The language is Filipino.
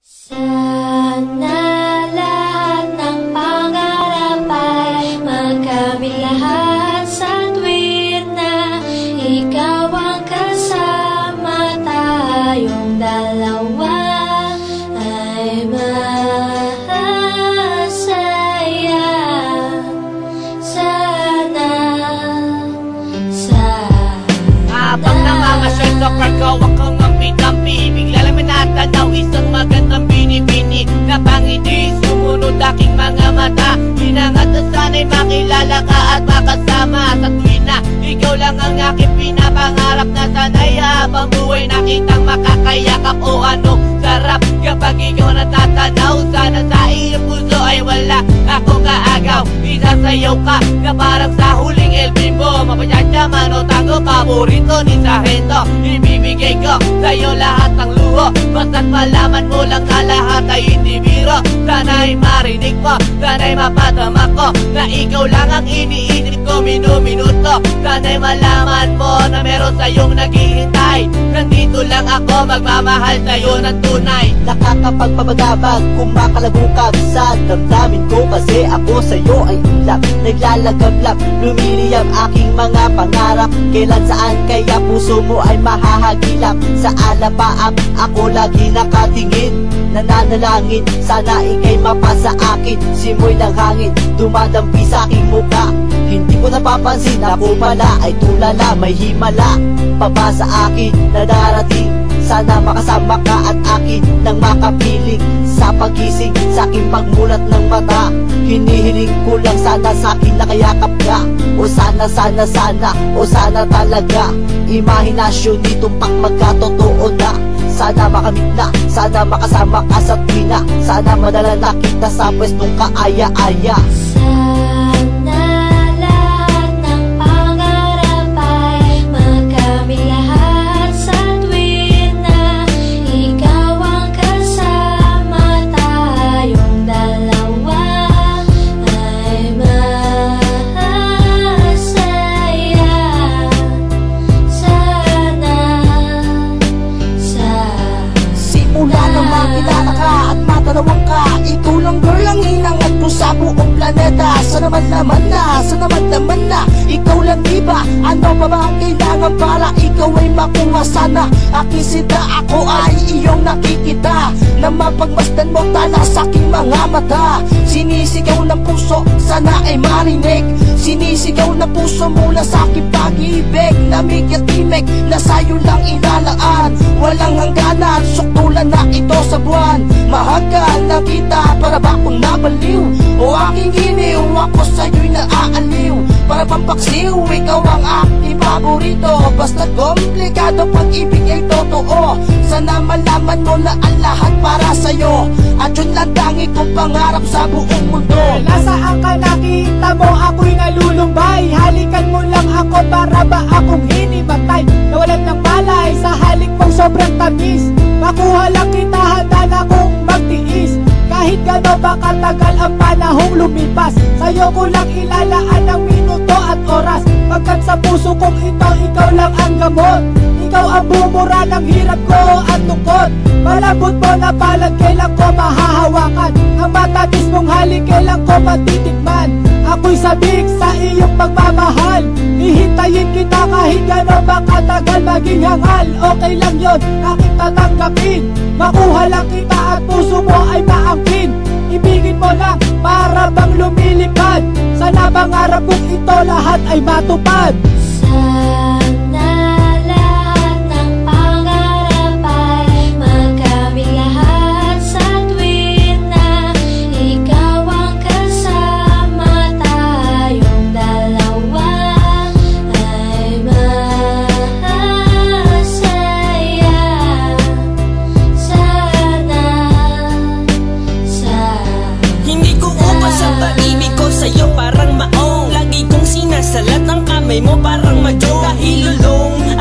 Sana lahat ng pangarap ay magkamit lahat sa tuwid na ikaw ang kasama tayong dalawa ay masaya. Sana, sana. Habang namamasyal sa Krakow Ako mampi-dampi Bigla lang Isang aking mga mata Hinangat na sana'y makilala ka At makasama. Sa tuwin na Ikaw lang ang aking pinapangarap Na sana'y habang buhay Nakitang makakayakap O anong sarap Kapag ikaw natatanaw Sana sa iyong puso ay wala Ako kaagaw Isasayaw ka Na parang sa huling El Bimbo Mapanyadyaman o tango Paborito ni Sargento Ibibigay ko sa'yo lahat ng Basta't malaman mo lang na lahat ay hindi Sana'y marinig mo Sana'y mapadama ko Na ikaw lang ang iniisip ko Minu-minuto. Sana'y malaman mo Na meron sa'yong Nandito lang ako Magmamahal sa'yo ng tunay. Nakakapagpabagabag Kumakalabukab sa damdamin ko Kasi ako sa'yo ay ulap. Naglalagablab Lumiliyab aking mga pangarap. Kailan saan kaya puso mo ay mahahagilap? Sa alapaap ako lagi nakatingin? Nananalangin Sana ikay mapasa akin. Simoy ng hangin Dumadampi sa aking muka Hindi ko napapansin Ako pala ay tulala May himala. Papa sa akin na darating? Sana makasama ka at akin nang makapiling. Sa pagising, sa aking pagmulat ng mata Hinihiling ko lang sana sa akin nakayakap ka. O sana, sana, sana, o sana talaga Imahinasyon nitong pang magkatotoo na. Sana makamit na, sana makasama ka sa tuwina Sana madala na kita sa pwestong kaaya-aya. Sana planeta. Sa naman naman na, sa naman naman na Ikaw lang diba, ano pa ba ang kailangan para ikaw ay makuha? Sana Aking sida, ako ay iyong nakikita. Na mapagmasdan mo tala sa aking mga mata. Sinisigaw ng puso, sana ay marinig. Sinisigaw ng puso mula sa aking pag-ibig. Lamig at timig, na sa'yo lang ilalaan aking giniw, ako sa'yo'y naaaliw Para pampaksiw, ikaw ang aking paborito. Basta komplikado pag-ibig ay totoo. Sana malaman mo na ang lahat para sa'yo. At yun lang tangi kong pangarap sa buong mundo. Nasaan ka nakita mo ako'y nalulumbay. Halikan mo lang ako para ba akong hinimatay? Nawalan ng malay sa halik mong sobrang tamis. Makuha lang kita Gano'n ba katagal ang panahong lumipas? Sa'yo ko lang ilalaan ang minuto at oras. Pagkat sa puso kong ito ikaw lang ang gamot. Ikaw ang bumura ng hirap ko at tungkot Malambot mo na palad kailan ko mahahawakan. Ang matatis mong halik kailan ko matitikman Ako'y sabik sa iyong pagmamahal. Hihintayin kita kahit gano'n ba katagal maging hangal. Okay lang yon aking tatanggapin. Makuha lang kita at puso mo ay maangkin. Ibigin mo lang para bang lumilipad. Sana pangarap kong ito lahat ay matupad Sa pag-ibig ko sa'yo parang maong. Lagi kong sinasalat ang kamay mo parang madyo Kahilulong